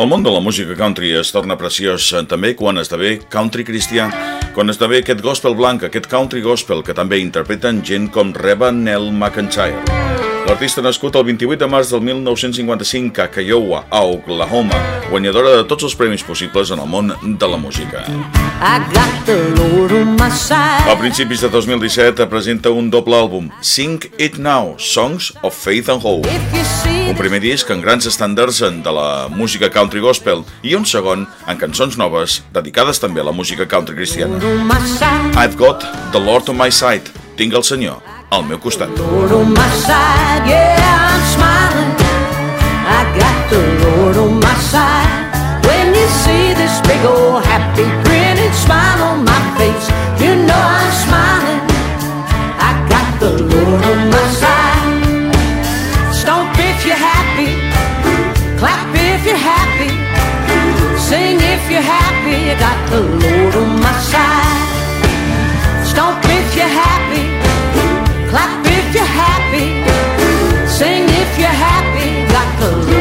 El món de la música country es torna preciós eh, també quan esdevé country cristià, quan esdevé aquest gospel blanc, aquest country gospel que també interpreten gent com Reba Nell McIntyre. L'artista nascut el 28 de març del 1955 a Kiowa, a Oklahoma, guanyadora de tots els premis possibles en el món de la música. A principis de 2017 presenta un doble àlbum, Sing It Now, Songs of Faith and Hope. Un primer disc en grans estàndards de la música country gospel i un segon en cançons noves dedicades també a la música country cristiana. I've got the Lord on my side. Tinc el Senyor al meu costat. I got the Lord on my side. When you see this big old happy smile on my face, you know I'm smiling. I got the Lord on my side. Stomp if you're happy, Clap if you're happy. Sing if you're happy. I got the Lord on my side. Stomp if you're happy, clap if you're happy, sing if you're happy, got the Lord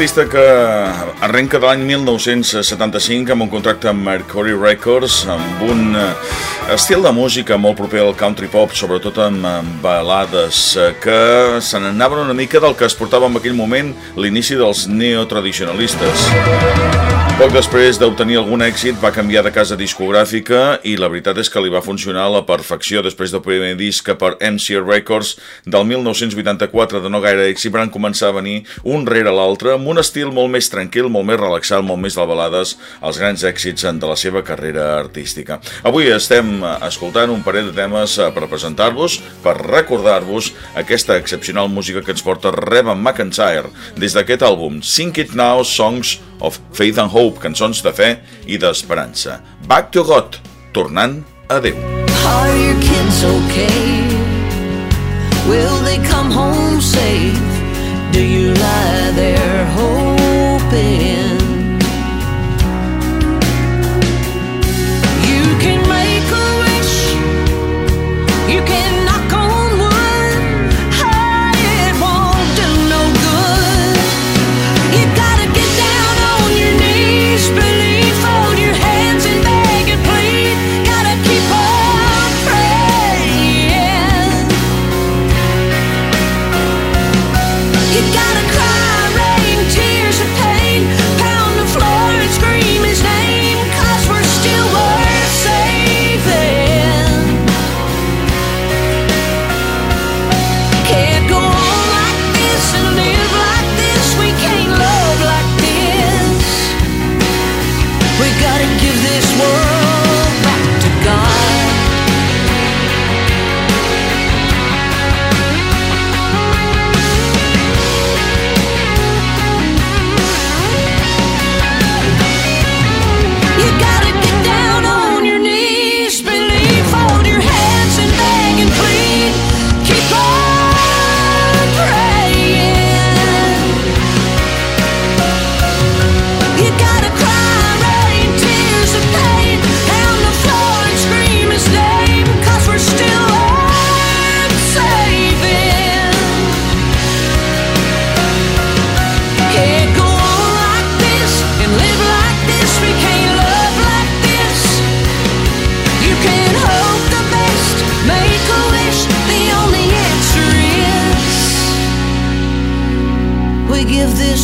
artista que arrenca de l'any 1975 amb un contracte amb Mercury Records amb un eh, estil de música molt proper al country pop, sobretot amb, balades eh, que se n'anaven una mica del que es portava en aquell moment l'inici dels neotradicionalistes. Poc després d'obtenir algun èxit va canviar de casa discogràfica i la veritat és que li va funcionar a la perfecció després del primer disc per MCA Records del 1984 de no gaire èxit van començar a venir un rere l'altre amb un estil molt més tranquil, molt més relaxat, molt més de balades els grans èxits de la seva carrera artística. Avui estem escoltant un parell de temes eh, per presentar-vos, per recordar-vos aquesta excepcional música que ens porta Reba McIntyre des d'aquest àlbum Sing It Now Songs of Faith and Hope, cançons de fe i d'esperança. Back to God, tornant a Déu. Are your kids okay? Will they come home safe?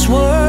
This world